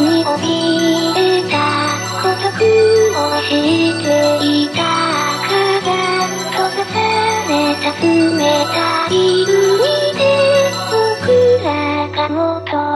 に怯えた孤独を知っていたから閉ざされた冷たい海で僕らが求